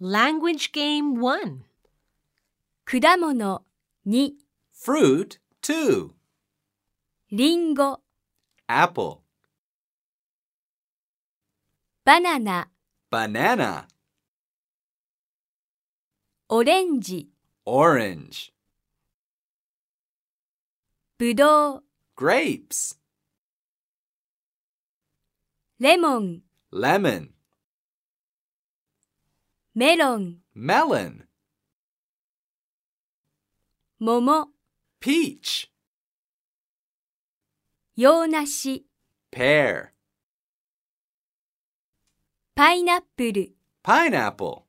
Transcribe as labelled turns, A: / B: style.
A: Language Game 1
B: 果物2
C: Fruit 2.
B: リンゴ
C: Apple.
B: バナナ
C: Banana.
B: オレンジ
C: Orange.
B: ぶどう
C: Grapes.
B: レモン
C: Lemon.
B: メロン
C: Melon.
B: 桃
C: Peach.
B: 洋梨
C: Pear.
B: パイナップル
C: Pineapple.